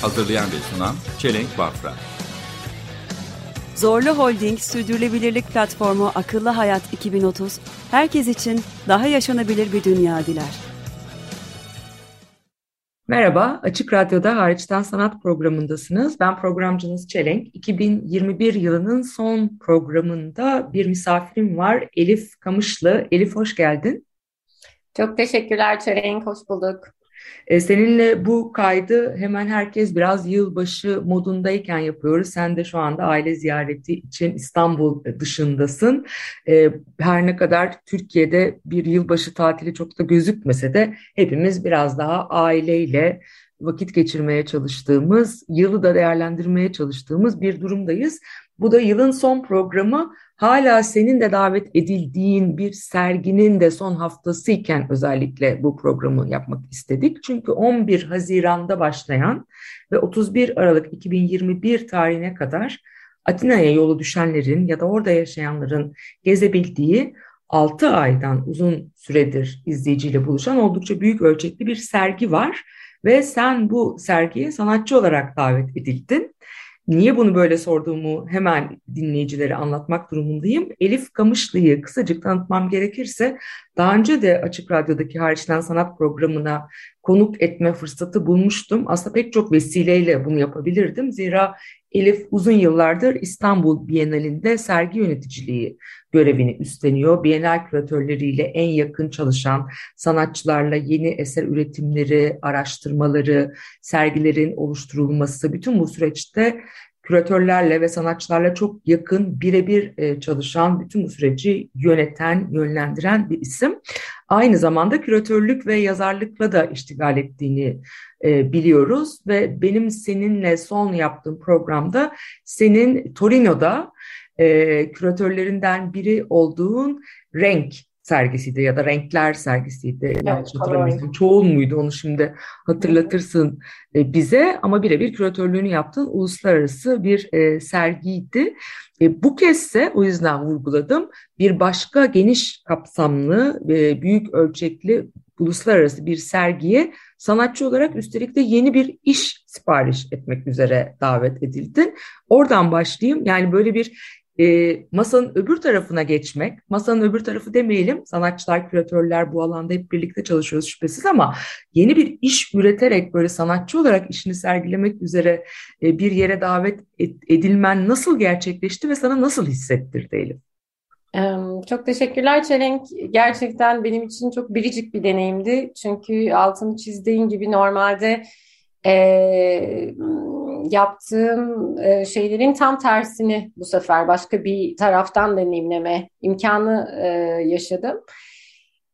Hazırlayan ve sunan Çelenk Bafra Zorlu Holding Sürdürülebilirlik Platformu Akıllı Hayat 2030, herkes için daha yaşanabilir bir dünya diler. Merhaba, Açık Radyo'da Hariçten Sanat programındasınız. Ben programcınız Çelenk. 2021 yılının son programında bir misafirim var, Elif Kamışlı. Elif hoş geldin. Çok teşekkürler Çelenk, hoş bulduk. Ee, seninle bu kaydı hemen herkes biraz yılbaşı modundayken yapıyoruz. Sen de şu anda aile ziyareti için İstanbul dışındasın. Ee, her ne kadar Türkiye'de bir yılbaşı tatili çok da gözükmese de hepimiz biraz daha aileyle vakit geçirmeye çalıştığımız, yılı da değerlendirmeye çalıştığımız bir durumdayız. Bu da yılın son programı. Hala senin de davet edildiğin bir serginin de son haftası iken özellikle bu programı yapmak istedik. Çünkü 11 Haziran'da başlayan ve 31 Aralık 2021 tarihine kadar Atina'ya yolu düşenlerin ya da orada yaşayanların gezebildiği 6 aydan uzun süredir izleyiciyle buluşan oldukça büyük ölçekli bir sergi var. Ve sen bu sergiye sanatçı olarak davet edildin. Niye bunu böyle sorduğumu hemen dinleyicilere anlatmak durumundayım. Elif Kamışlı'yı kısacık tanıtmam gerekirse daha önce de Açık Radyo'daki Hariçten Sanat programına konuk etme fırsatı bulmuştum. Aslında pek çok vesileyle bunu yapabilirdim. Zira Elif uzun yıllardır İstanbul Bienalinde sergi yöneticiliği görevini üstleniyor. Bienal küratörleriyle en yakın çalışan sanatçılarla yeni eser üretimleri, araştırmaları, sergilerin oluşturulması bütün bu süreçte küratörlerle ve sanatçılarla çok yakın birebir e, çalışan, bütün bu süreci yöneten, yönlendiren bir isim. Aynı zamanda küratörlük ve yazarlıkla da iştigal ettiğini e, biliyoruz ve benim seninle son yaptığım programda senin Torino'da e, küratörlerinden biri olduğun renk sergisiydi ya da renkler sergisiydi. Evet, Yanlış hatırlamıyorsam. Çoğul muydu onu şimdi hatırlatırsın e, bize ama birebir küratörlüğünü yaptığın uluslararası bir e, sergiydi. E, bu kezde o yüzden vurguladım bir başka geniş kapsamlı büyük ölçekli uluslararası bir sergiye sanatçı olarak üstelik de yeni bir iş sipariş etmek üzere davet edildin. Oradan başlayayım. Yani böyle bir e, masanın öbür tarafına geçmek, masanın öbür tarafı demeyelim, sanatçılar, küratörler bu alanda hep birlikte çalışıyoruz şüphesiz ama yeni bir iş üreterek böyle sanatçı olarak işini sergilemek üzere e, bir yere davet edilmen nasıl gerçekleşti ve sana nasıl hissettirdi Elif? Çok teşekkürler Çelenk. Gerçekten benim için çok biricik bir deneyimdi. Çünkü altını çizdiğin gibi normalde e, yaptığım e, şeylerin tam tersini bu sefer başka bir taraftan deneyimleme imkanı e, yaşadım.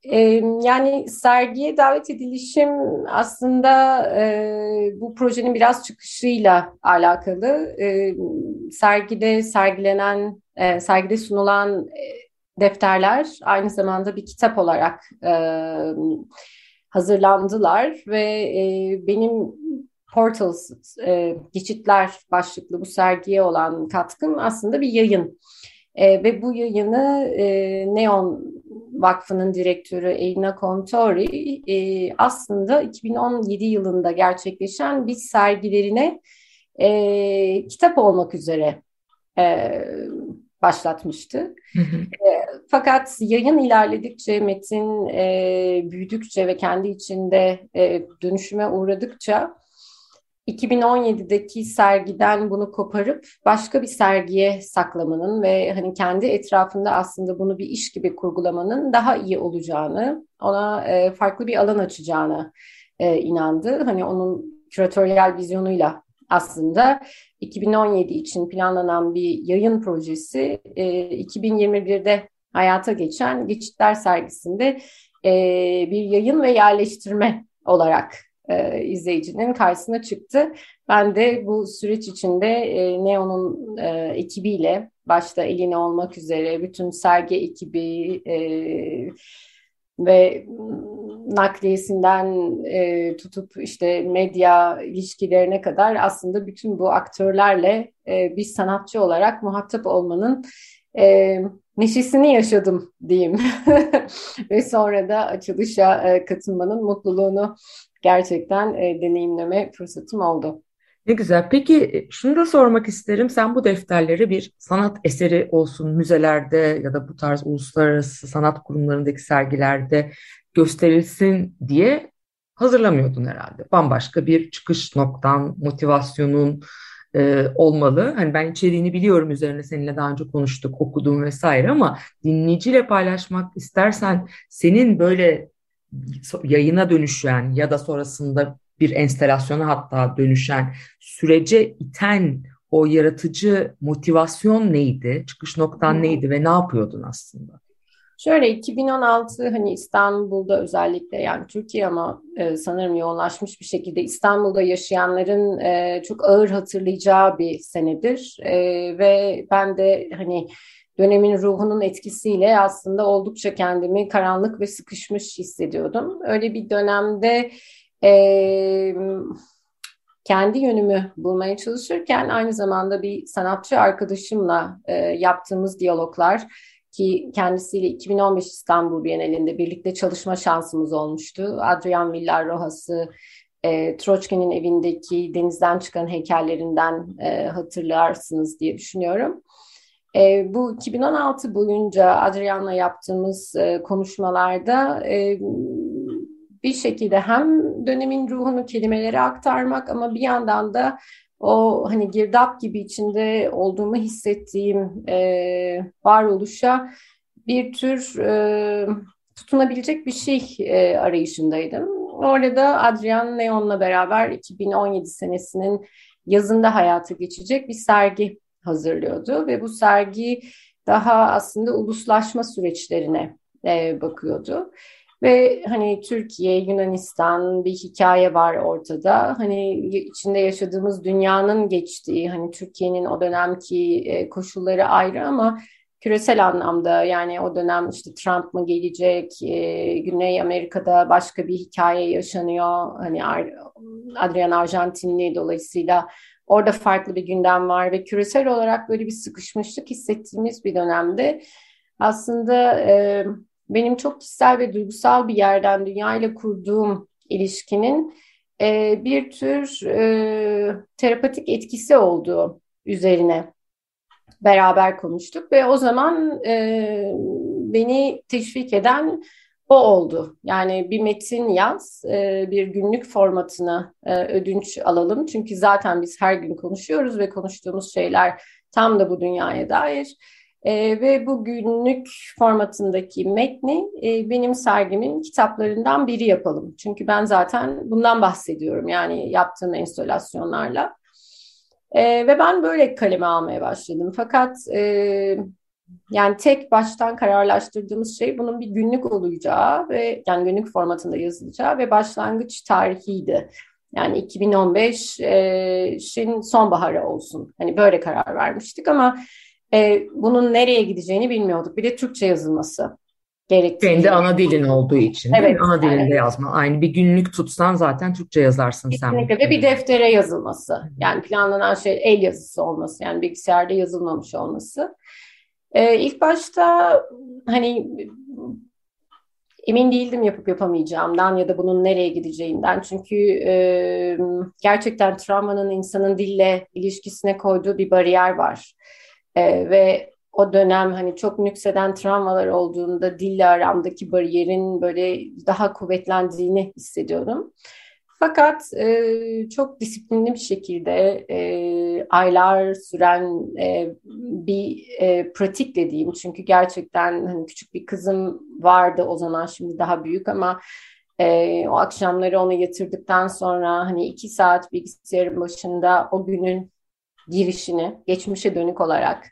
E, yani sergiye davet edilişim aslında e, bu projenin biraz çıkışıyla alakalı. E, sergide sergilenen, e, sergide sunulan e, defterler aynı zamanda bir kitap olarak e, hazırlandılar ve e, benim Portals, e, geçitler başlıklı bu sergiye olan katkım aslında bir yayın. E, ve bu yayını e, Neon Vakfı'nın direktörü Elina Contori e, aslında 2017 yılında gerçekleşen bir sergilerine e, kitap olmak üzere e, başlatmıştı. Hı hı. E, fakat yayın ilerledikçe, metin e, büyüdükçe ve kendi içinde e, dönüşüme uğradıkça 2017'deki sergiden bunu koparıp başka bir sergiye saklamanın ve hani kendi etrafında aslında bunu bir iş gibi kurgulamanın daha iyi olacağını, ona e, farklı bir alan açacağını e, inandı. Hani onun küratöryel vizyonuyla aslında 2017 için planlanan bir yayın projesi e, 2021'de hayata geçen Geçitler sergisinde e, bir yayın ve yerleştirme olarak e, izleyicinin karşısına çıktı. Ben de bu süreç içinde e, Neon'un e, ekibiyle başta Eline olmak üzere bütün sergi ekibi e, ve nakliyesinden e, tutup işte medya ilişkilerine kadar aslında bütün bu aktörlerle e, bir sanatçı olarak muhatap olmanın e, neşesini yaşadım diyeyim. Ve sonra da açılışa e, katılmanın mutluluğunu gerçekten e, deneyimleme fırsatım oldu. Ne güzel. Peki e, şunu da sormak isterim. Sen bu defterleri bir sanat eseri olsun müzelerde ya da bu tarz uluslararası sanat kurumlarındaki sergilerde gösterilsin diye hazırlamıyordun herhalde. Bambaşka bir çıkış noktan, motivasyonun, e, olmalı. Hani ben içeriğini biliyorum üzerine seninle daha önce konuştuk, okudum vesaire ama dinleyiciyle paylaşmak istersen senin böyle yayına dönüşen ya da sonrasında bir enstalasyona hatta dönüşen sürece iten o yaratıcı motivasyon neydi? Çıkış noktan neydi ve ne yapıyordun aslında? Şöyle 2016 hani İstanbul'da özellikle yani Türkiye ama e, sanırım yoğunlaşmış bir şekilde İstanbul'da yaşayanların e, çok ağır hatırlayacağı bir senedir e, ve ben de hani dönemin ruhunun etkisiyle aslında oldukça kendimi karanlık ve sıkışmış hissediyordum. Öyle bir dönemde e, kendi yönümü bulmaya çalışırken aynı zamanda bir sanatçı arkadaşımla e, yaptığımız diyaloglar ki kendisiyle 2015 İstanbul Bienalinde birlikte çalışma şansımız olmuştu. Adrian Villar Rojas'ı e, Troçki'nin evindeki denizden çıkan heykellerinden e, hatırlarsınız diye düşünüyorum. E, bu 2016 boyunca Adrian'la yaptığımız e, konuşmalarda e, bir şekilde hem dönemin ruhunu kelimelere aktarmak ama bir yandan da o hani girdap gibi içinde olduğumu hissettiğim e, varoluşa bir tür e, tutunabilecek bir şey e, arayışındaydım. Orada Adrian Neon'la beraber 2017 senesinin yazında hayata geçecek bir sergi hazırlıyordu ve bu sergi daha aslında uluslaşma süreçlerine e, bakıyordu. Ve hani Türkiye, Yunanistan bir hikaye var ortada. Hani içinde yaşadığımız dünyanın geçtiği, hani Türkiye'nin o dönemki e, koşulları ayrı ama küresel anlamda yani o dönem işte Trump mı gelecek, e, Güney Amerika'da başka bir hikaye yaşanıyor. Hani Adrian Arjantinli dolayısıyla orada farklı bir gündem var ve küresel olarak böyle bir sıkışmışlık hissettiğimiz bir dönemde aslında e, benim çok kişisel ve duygusal bir yerden dünyayla kurduğum ilişkinin e, bir tür e, terapatik etkisi olduğu üzerine beraber konuştuk ve o zaman e, beni teşvik eden o oldu. Yani bir metin yaz, e, bir günlük formatına e, ödünç alalım. Çünkü zaten biz her gün konuşuyoruz ve konuştuğumuz şeyler tam da bu dünyaya dair. E, ve bu günlük formatındaki metni e, benim sergimin kitaplarından biri yapalım. Çünkü ben zaten bundan bahsediyorum yani yaptığım enstalasyonlarla. E, ve ben böyle kaleme almaya başladım. Fakat e, yani tek baştan kararlaştırdığımız şey bunun bir günlük olacağı ve yani günlük formatında yazılacağı ve başlangıç tarihiydi. Yani 2015'in sonbaharı olsun. Hani böyle karar vermiştik ama e, bunun nereye gideceğini bilmiyorduk. Bir de Türkçe yazılması gerektiği. Kendi ana dilin olduğu için evet, Ana dilinde yani. yazma. Aynı bir günlük tutsan zaten Türkçe yazarsın Kesinlikle. sen. Ve bir deftere yazılması. Yani planlanan şey el yazısı olması. Yani bilgisayarda yazılmamış olması. Ee, ilk başta hani emin değildim yapıp yapamayacağımdan ya da bunun nereye gideceğinden. Çünkü e, gerçekten travmanın insanın dille ilişkisine koyduğu bir bariyer var. E, ve o dönem hani çok nükseden travmalar olduğunda dille aramdaki bariyerin böyle daha kuvvetlendiğini hissediyorum. Fakat e, çok disiplinli bir şekilde e, aylar süren e, bir e, pratikle diyeyim. Çünkü gerçekten hani küçük bir kızım vardı o zaman şimdi daha büyük ama e, o akşamları onu yatırdıktan sonra hani iki saat bilgisayarın başında o günün girişini geçmişe dönük olarak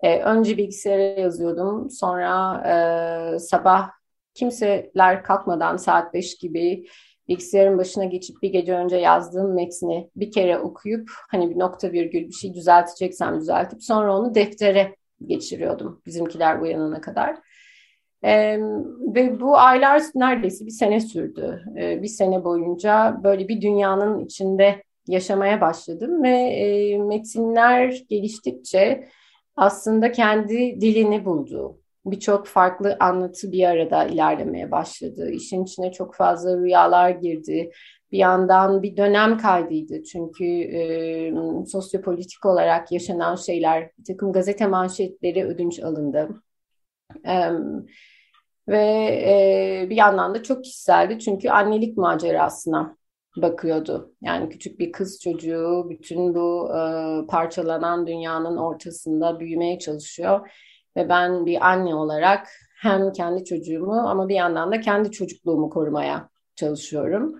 e, önce bilgisayara yazıyordum. Sonra e, sabah kimseler kalkmadan saat 5 gibi bilgisayarın başına geçip bir gece önce yazdığım metni bir kere okuyup hani bir nokta virgül bir şey düzelteceksem düzeltip sonra onu deftere geçiriyordum bizimkiler uyanana kadar. Ee, ve bu aylar neredeyse bir sene sürdü. Ee, bir sene boyunca böyle bir dünyanın içinde yaşamaya başladım ve e, metinler geliştikçe aslında kendi dilini buldu. Birçok farklı anlatı bir arada ilerlemeye başladı. İşin içine çok fazla rüyalar girdi. Bir yandan bir dönem kaydıydı çünkü e, sosyopolitik olarak yaşanan şeyler, bir takım gazete manşetleri ödünç alındı. E, ve e, bir yandan da çok kişiseldi çünkü annelik macerasına bakıyordu. Yani küçük bir kız çocuğu bütün bu e, parçalanan dünyanın ortasında büyümeye çalışıyor. Ve ben bir anne olarak hem kendi çocuğumu ama bir yandan da kendi çocukluğumu korumaya çalışıyorum.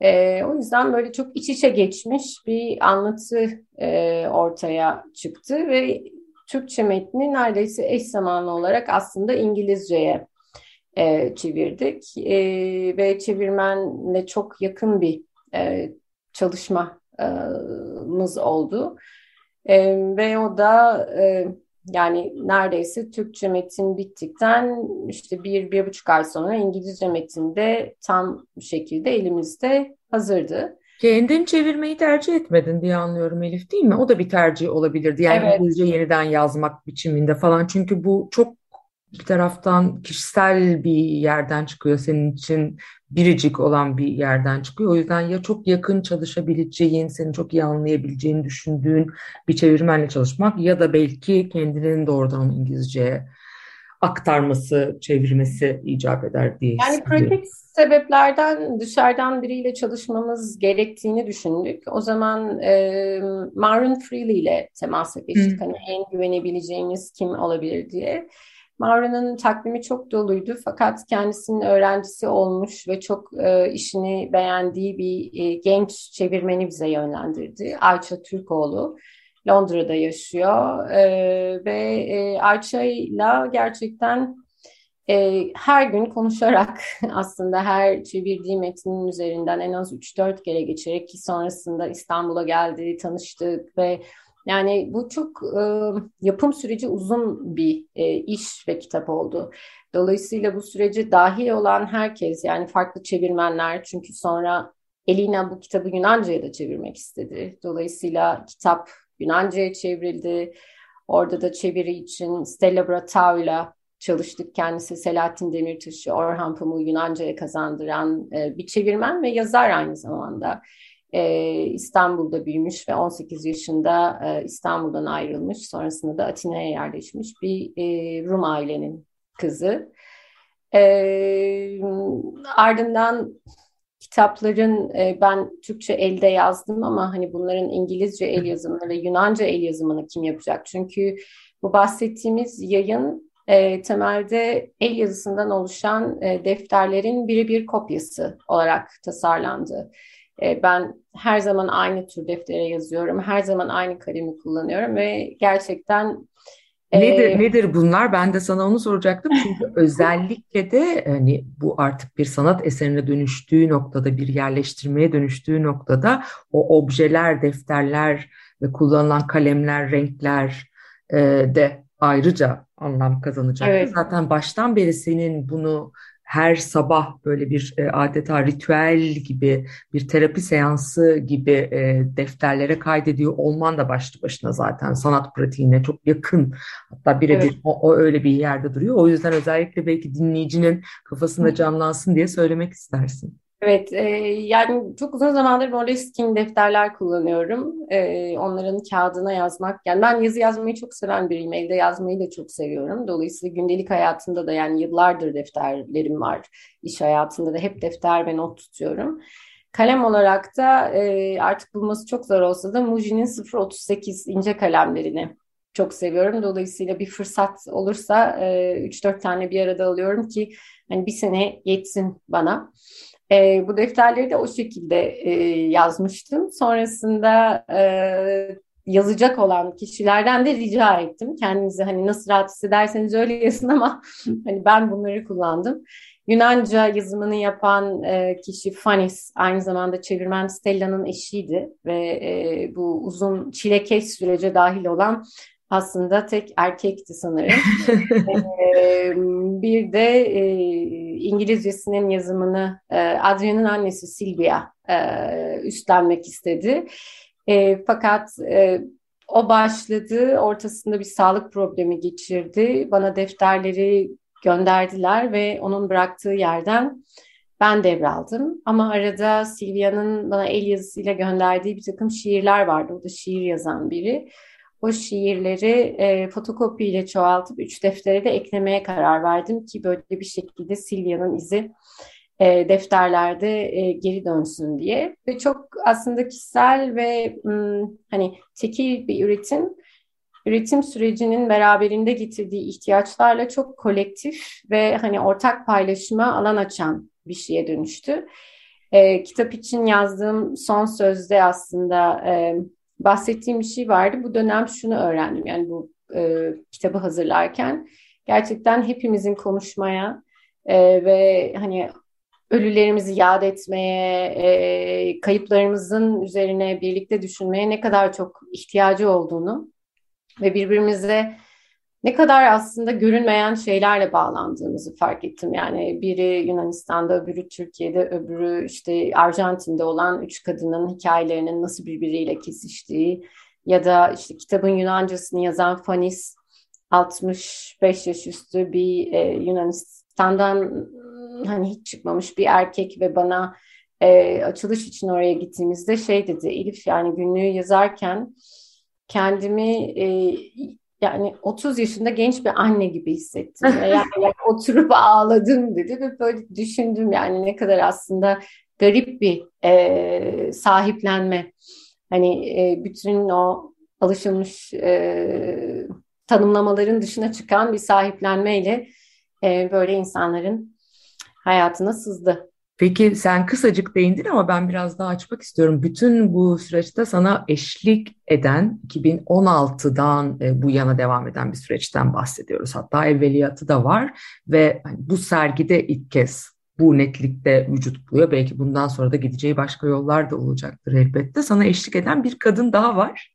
E, o yüzden böyle çok iç içe geçmiş bir anlatı e, ortaya çıktı ve Türkçe metni neredeyse eş zamanlı olarak aslında İngilizceye e, çevirdik e, ve çevirmenle çok yakın bir e, çalışmamız oldu e, ve o da e, yani neredeyse Türkçe metin bittikten işte bir, bir buçuk ay sonra İngilizce metin de tam şekilde elimizde hazırdı. Kendin çevirmeyi tercih etmedin diye anlıyorum Elif değil mi? O da bir tercih olabilirdi. Yani Evet. İngilizce yeniden yazmak biçiminde falan. Çünkü bu çok bir taraftan kişisel bir yerden çıkıyor senin için biricik olan bir yerden çıkıyor. O yüzden ya çok yakın çalışabileceğin, seni çok iyi anlayabileceğini düşündüğün bir çevirmenle çalışmak ya da belki kendinin doğrudan İngilizceye aktarması, çevirmesi icap eder diye Yani pratik sebeplerden dışarıdan biriyle çalışmamız gerektiğini düşündük. O zaman e, Maureen Freely ile temasa geçtik. Hı. Hani en güvenebileceğimiz kim olabilir diye. Maureen'ın takvimi çok doluydu fakat kendisinin öğrencisi olmuş ve çok e, işini beğendiği bir e, genç çevirmeni bize yönlendirdi. Ayça Türkoğlu. Londra'da yaşıyor e, ve e, Ayça'yla gerçekten e, her gün konuşarak aslında her çevirdiği metnin üzerinden en az 3-4 kere geçerek ki sonrasında İstanbul'a geldi, tanıştık ve yani bu çok e, yapım süreci uzun bir e, iş ve kitap oldu. Dolayısıyla bu sürece dahil olan herkes yani farklı çevirmenler çünkü sonra Elina bu kitabı Yunanca'ya da çevirmek istedi. Dolayısıyla kitap Yunanca'ya çevrildi. Orada da çeviri için Stella Bratau'yla çalıştık. Kendisi Selahattin Demirtaş'ı, Orhan Pamuk'u Yunanca'ya kazandıran e, bir çevirmen ve yazar aynı zamanda. E, İstanbul'da büyümüş ve 18 yaşında e, İstanbul'dan ayrılmış. Sonrasında da Atina'ya yerleşmiş bir e, Rum ailenin kızı. E, ardından kitapların e, ben Türkçe elde yazdım ama hani bunların İngilizce el yazımını ve Yunanca el yazımını kim yapacak? Çünkü bu bahsettiğimiz yayın temelde el yazısından oluşan e, defterlerin birebir kopyası olarak tasarlandı. Ben her zaman aynı tür deftere yazıyorum, her zaman aynı kalemi kullanıyorum ve gerçekten Nedir, e, nedir bunlar? Ben de sana onu soracaktım. Çünkü özellikle de hani bu artık bir sanat eserine dönüştüğü noktada, bir yerleştirmeye dönüştüğü noktada o objeler, defterler ve kullanılan kalemler, renkler e, de ayrıca anlam kazanacaktır. Evet. Zaten baştan beri senin bunu her sabah böyle bir e, adeta ritüel gibi, bir terapi seansı gibi e, defterlere kaydediyor olman da başlı başına zaten sanat pratiğine çok yakın. Hatta birebir Evet. o, o öyle bir yerde duruyor. O yüzden özellikle belki dinleyicinin kafasında canlansın diye söylemek istersin. Evet, e, yani çok uzun zamandır Moleskine defterler kullanıyorum. E, onların kağıdına yazmak, yani ben yazı yazmayı çok seven biriyim, evde yazmayı da çok seviyorum. Dolayısıyla gündelik hayatımda da yani yıllardır defterlerim var. İş hayatında da hep defter ve not tutuyorum. Kalem olarak da e, artık bulması çok zor olsa da Muji'nin 038 ince kalemlerini çok seviyorum. Dolayısıyla bir fırsat olursa e, 3-4 tane bir arada alıyorum ki hani bir sene yetsin bana. E, bu defterleri de o şekilde e, yazmıştım. Sonrasında e, yazacak olan kişilerden de rica ettim. Kendinizi hani nasıl rahat hissederseniz öyle yazın ama hani ben bunları kullandım. Yunanca yazımını yapan e, kişi Fanis, aynı zamanda çevirmen Stella'nın eşiydi ve e, bu uzun çilekeş sürece dahil olan aslında tek erkekti sanırım. ee, bir de e, İngilizcesinin yazımını e, Adrian'ın annesi Silvia e, üstlenmek istedi. E, fakat e, o başladı, ortasında bir sağlık problemi geçirdi. Bana defterleri gönderdiler ve onun bıraktığı yerden ben devraldım. Ama arada Silvia'nın bana el yazısıyla gönderdiği bir takım şiirler vardı. O da şiir yazan biri o şiirleri e, fotokopiyle çoğaltıp üç deftere de eklemeye karar verdim ki böyle bir şekilde Silvia'nın izi e, defterlerde e, geri dönsün diye ve çok aslında kişisel ve m, hani tekil bir üretim üretim sürecinin beraberinde getirdiği ihtiyaçlarla çok kolektif ve hani ortak paylaşıma alan açan bir şeye dönüştü. E, kitap için yazdığım son sözde aslında e, bahsettiğim bir şey vardı. Bu dönem şunu öğrendim yani bu e, kitabı hazırlarken gerçekten hepimizin konuşmaya e, ve hani ölülerimizi yad etmeye, e, kayıplarımızın üzerine birlikte düşünmeye ne kadar çok ihtiyacı olduğunu ve birbirimize ne kadar aslında görünmeyen şeylerle bağlandığımızı fark ettim. Yani biri Yunanistan'da, öbürü Türkiye'de, öbürü işte Arjantin'de olan üç kadının hikayelerinin nasıl birbiriyle kesiştiği ya da işte kitabın Yunancasını yazan Fanis 65 yaş üstü bir e, Yunanistan'dan hani hiç çıkmamış bir erkek ve bana e, açılış için oraya gittiğimizde şey dedi Elif yani günlüğü yazarken kendimi e, yani 30 yaşında genç bir anne gibi hissettim. yani, yani oturup ağladım dedi ve böyle düşündüm yani ne kadar aslında garip bir e, sahiplenme. Hani e, bütün o alışılmış e, tanımlamaların dışına çıkan bir sahiplenmeyle e, böyle insanların hayatına sızdı. Peki sen kısacık değindin ama ben biraz daha açmak istiyorum. Bütün bu süreçte sana eşlik eden 2016'dan e, bu yana devam eden bir süreçten bahsediyoruz. Hatta evveliyatı da var ve hani bu sergide ilk kez bu netlikte vücut buluyor. Belki bundan sonra da gideceği başka yollar da olacaktır elbette. Sana eşlik eden bir kadın daha var.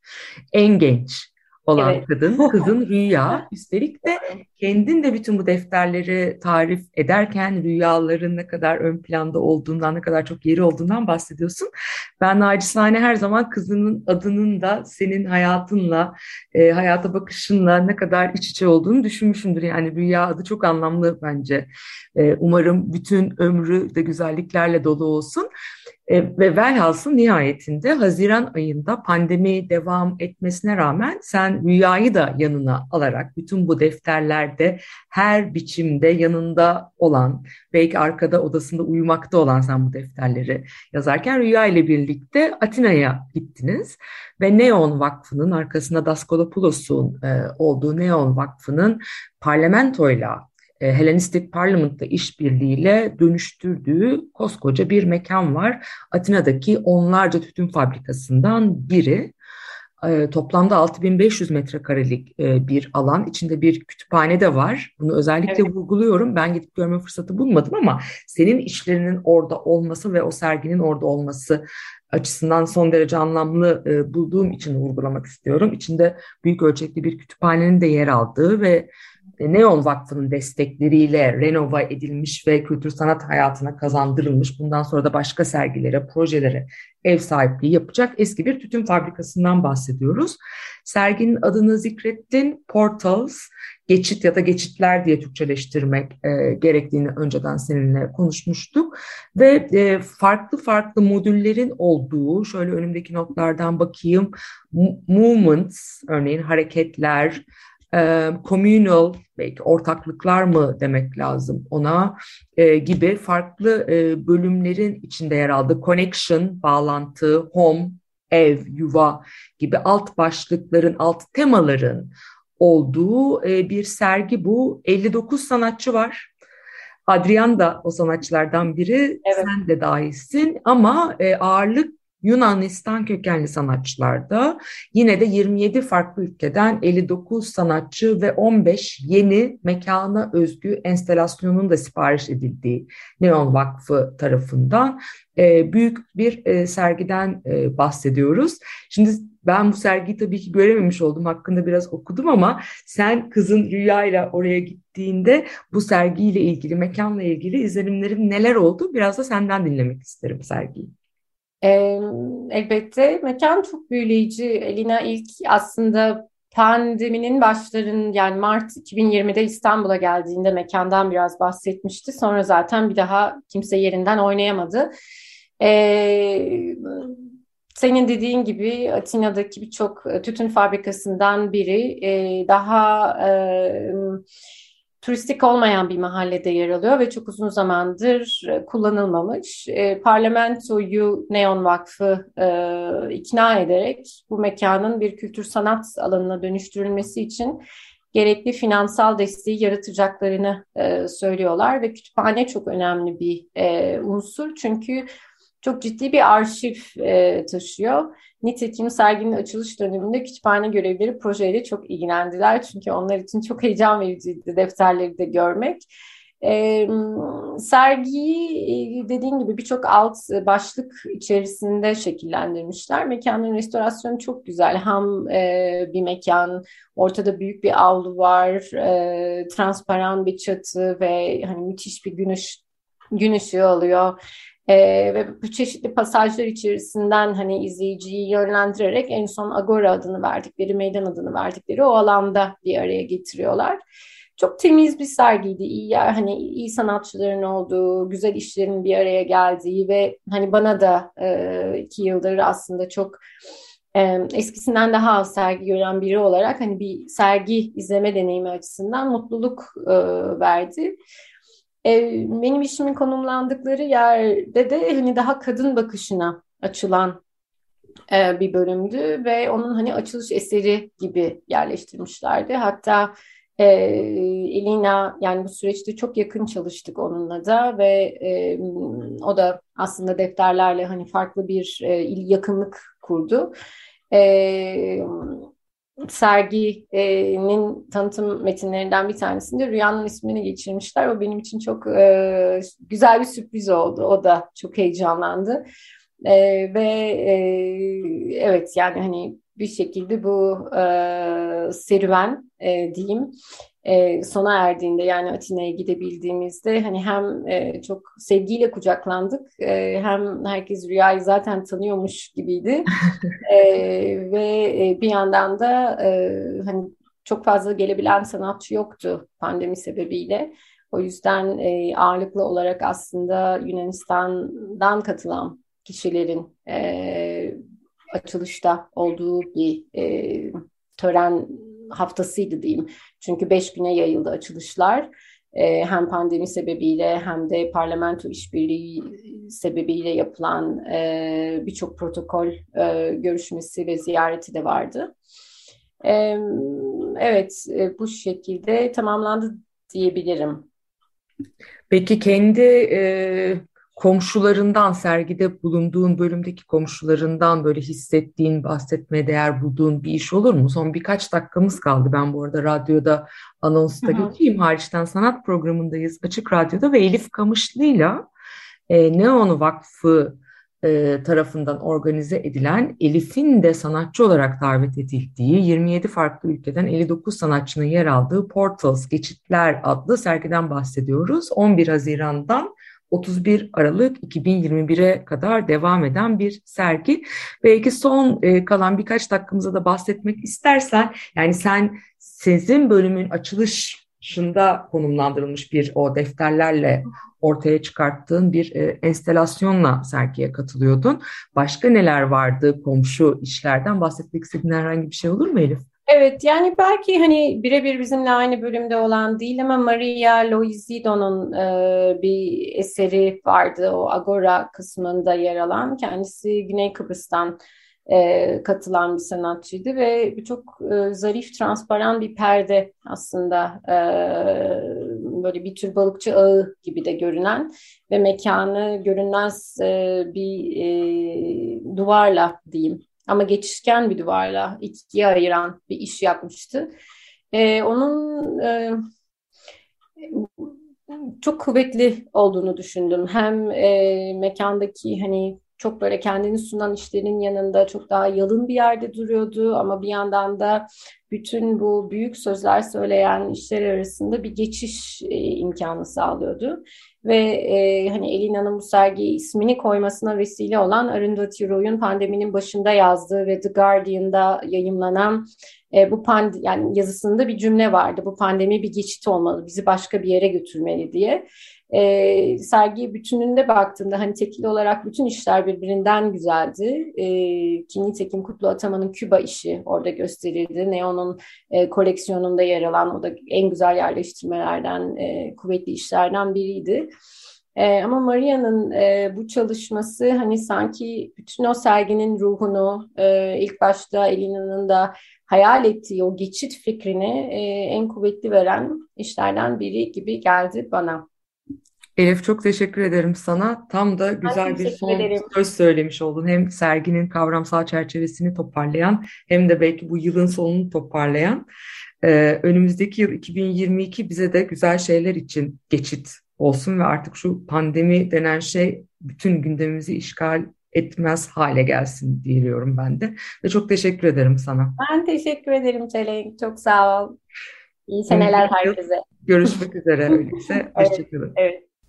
En genç olan evet. kadın, kızın Rüya. Üstelik de kendin de bütün bu defterleri tarif ederken rüyaların ne kadar ön planda olduğundan, ne kadar çok yeri olduğundan bahsediyorsun. Ben nacizane her zaman kızının adının da senin hayatınla, e, hayata bakışınla ne kadar iç içe olduğunu düşünmüşümdür. Yani Rüya adı çok anlamlı bence. E, umarım bütün ömrü de güzelliklerle dolu olsun. E, ve velhasıl nihayetinde Haziran ayında pandemi devam etmesine rağmen sen rüyayı da yanına alarak bütün bu defterlerde her biçimde yanında olan, belki arkada odasında uyumakta olan sen bu defterleri yazarken rüya ile birlikte Atina'ya gittiniz. Ve Neon Vakfı'nın arkasında Daskalopoulos'un e, olduğu Neon Vakfı'nın parlamentoyla Helenistik Parliament'la işbirliğiyle dönüştürdüğü koskoca bir mekan var. Atina'daki onlarca tütün fabrikasından biri. E, toplamda 6500 metrekarelik e, bir alan. içinde bir kütüphane de var. Bunu özellikle evet. vurguluyorum. Ben gidip görme fırsatı bulmadım ama senin işlerinin orada olması ve o serginin orada olması açısından son derece anlamlı e, bulduğum için vurgulamak istiyorum. İçinde büyük ölçekli bir kütüphanenin de yer aldığı ve Neon Vakfı'nın destekleriyle renova edilmiş ve kültür sanat hayatına kazandırılmış, bundan sonra da başka sergilere, projelere ev sahipliği yapacak eski bir tütün fabrikasından bahsediyoruz. Serginin adını zikrettin, Portals, geçit ya da geçitler diye Türkçeleştirmek e, gerektiğini önceden seninle konuşmuştuk. Ve e, farklı farklı modüllerin olduğu, şöyle önümdeki notlardan bakayım, movements, örneğin hareketler, e, communal belki ortaklıklar mı demek lazım ona e, gibi farklı e, bölümlerin içinde yer aldı. Connection, bağlantı, home, ev, yuva gibi alt başlıkların, alt temaların olduğu e, bir sergi bu. 59 sanatçı var. Adrian da o sanatçılardan biri, evet. sen de dahilsin ama e, ağırlık Yunanistan kökenli sanatçılarda yine de 27 farklı ülkeden 59 sanatçı ve 15 yeni mekana özgü enstelasyonun da sipariş edildiği Neon Vakfı tarafından e, büyük bir e, sergiden e, bahsediyoruz. Şimdi ben bu sergiyi tabii ki görememiş oldum. Hakkında biraz okudum ama sen kızın Rüya'yla oraya gittiğinde bu sergiyle ilgili, mekanla ilgili izlenimlerin neler oldu? Biraz da senden dinlemek isterim sergiyi. Ee, elbette mekan çok büyüleyici. Elina ilk aslında pandeminin başların yani Mart 2020'de İstanbul'a geldiğinde mekandan biraz bahsetmişti. Sonra zaten bir daha kimse yerinden oynayamadı. Ee, senin dediğin gibi Atina'daki birçok tütün fabrikasından biri e, daha e, turistik olmayan bir mahallede yer alıyor ve çok uzun zamandır e, kullanılmamış. E, parlamentoyu Neon Vakfı e, ikna ederek bu mekanın bir kültür sanat alanına dönüştürülmesi için gerekli finansal desteği yaratacaklarını e, söylüyorlar ve kütüphane çok önemli bir e, unsur çünkü çok ciddi bir arşiv e, taşıyor. Nitekim serginin açılış döneminde kütüphane görevlileri projeyle çok ilgilendiler. Çünkü onlar için çok heyecan vericiydi defterleri de görmek. E, sergiyi dediğin gibi birçok alt başlık içerisinde şekillendirmişler. Mekanın restorasyonu çok güzel. Hem e, bir mekan, ortada büyük bir avlu var, e, transparan bir çatı ve hani müthiş bir gün, ış gün ışığı alıyor. Ee, ve bu çeşitli pasajlar içerisinden hani izleyiciyi yönlendirerek en son Agora adını verdikleri, meydan adını verdikleri o alanda bir araya getiriyorlar. Çok temiz bir sergiydi. İyi hani iyi sanatçıların olduğu, güzel işlerin bir araya geldiği ve hani bana da e, iki yıldır aslında çok e, eskisinden daha az sergi gören biri olarak hani bir sergi izleme deneyimi açısından mutluluk e, verdi. Benim işimin konumlandıkları yerde de hani daha kadın bakışına açılan bir bölümdü ve onun hani açılış eseri gibi yerleştirmişlerdi. Hatta Elina yani bu süreçte çok yakın çalıştık onunla da ve o da aslında defterlerle hani farklı bir yakınlık kurdu. E, serginin tanıtım metinlerinden bir tanesinde Rüyanın ismini geçirmişler. O benim için çok e, güzel bir sürpriz oldu. O da çok heyecanlandı. E, ve e, evet yani hani bir şekilde bu e, serüven e, diyeyim e, sona erdiğinde yani Atina'ya gidebildiğimizde hani hem e, çok sevgiyle kucaklandık e, hem herkes rüyayı zaten tanıyormuş gibiydi e, ve e, bir yandan da e, hani çok fazla gelebilen sanatçı yoktu pandemi sebebiyle. O yüzden e, ağırlıklı olarak aslında Yunanistan'dan katılan kişilerin e, açılışta olduğu bir e, tören haftasıydı diyeyim. Çünkü beş güne yayıldı açılışlar. E, hem pandemi sebebiyle hem de parlamento işbirliği sebebiyle yapılan e, birçok protokol e, görüşmesi ve ziyareti de vardı. E, evet, e, bu şekilde tamamlandı diyebilirim. Peki kendi e, komşularından sergide bulunduğun bölümdeki komşularından böyle hissettiğin, bahsetmeye değer bulduğun bir iş olur mu? Son birkaç dakikamız kaldı. Ben bu arada radyoda anonsta geçeyim. Hariçten sanat programındayız. Açık Radyo'da ve Elif Kamışlı'yla e, Neon Vakfı e, tarafından organize edilen Elif'in de sanatçı olarak davet edildiği 27 farklı ülkeden 59 sanatçının yer aldığı Portals Geçitler adlı sergiden bahsediyoruz. 11 Haziran'dan 31 Aralık 2021'e kadar devam eden bir sergi. Belki son e, kalan birkaç dakikamıza da bahsetmek istersen, yani sen sizin bölümün açılışında konumlandırılmış bir o defterlerle ortaya çıkarttığın bir e, enstelasyonla sergiye katılıyordun. Başka neler vardı komşu işlerden bahsetmek istediğin herhangi bir şey olur mu Elif? Evet yani belki hani birebir bizimle aynı bölümde olan değil ama Maria Loizido'nun e, bir eseri vardı o Agora kısmında yer alan. Kendisi Güney Kıbrıs'tan e, katılan bir sanatçıydı ve çok e, zarif, transparan bir perde aslında e, böyle bir tür balıkçı ağı gibi de görünen ve mekanı görünmez e, bir e, duvarla diyeyim ama geçişken bir duvarla ikiye ayıran bir iş yapmıştı. E, onun e, çok kuvvetli olduğunu düşündüm. Hem e, mekandaki hani çok böyle kendini sunan işlerin yanında çok daha yalın bir yerde duruyordu ama bir yandan da bütün bu büyük sözler söyleyen işler arasında bir geçiş e, imkanı sağlıyordu. Ve e, hani Elina'nın bu sergiye ismini koymasına vesile olan Arundhati Roy'un pandeminin başında yazdığı ve The Guardian'da yayımlanan e, bu pand yani yazısında bir cümle vardı. Bu pandemi bir geçit olmalı, bizi başka bir yere götürmeli diye. E, sergi bütününde baktığımda hani tekil olarak bütün işler birbirinden güzeldi. E, ki nitekim Kutlu Ataman'ın Küba işi orada gösterildi. Neon'un e, koleksiyonunda yer alan o da en güzel yerleştirmelerden, e, kuvvetli işlerden biriydi. E, ama Maria'nın e, bu çalışması hani sanki bütün o serginin ruhunu e, ilk başta Elina'nın da hayal ettiği o geçit fikrini e, en kuvvetli veren işlerden biri gibi geldi bana. Elif çok teşekkür ederim sana. Tam da güzel bir son ederim. söz söylemiş oldun. Hem serginin kavramsal çerçevesini toparlayan hem de belki bu yılın sonunu toparlayan. Ee, önümüzdeki yıl 2022 bize de güzel şeyler için geçit olsun ve artık şu pandemi denen şey bütün gündemimizi işgal etmez hale gelsin diyorum ben de. Ve çok teşekkür ederim sana. Ben teşekkür ederim Çelenk. Çok sağ ol. İyi seneler herkese. Görüşmek üzere öyleyse. Hoşçakalın. Evet.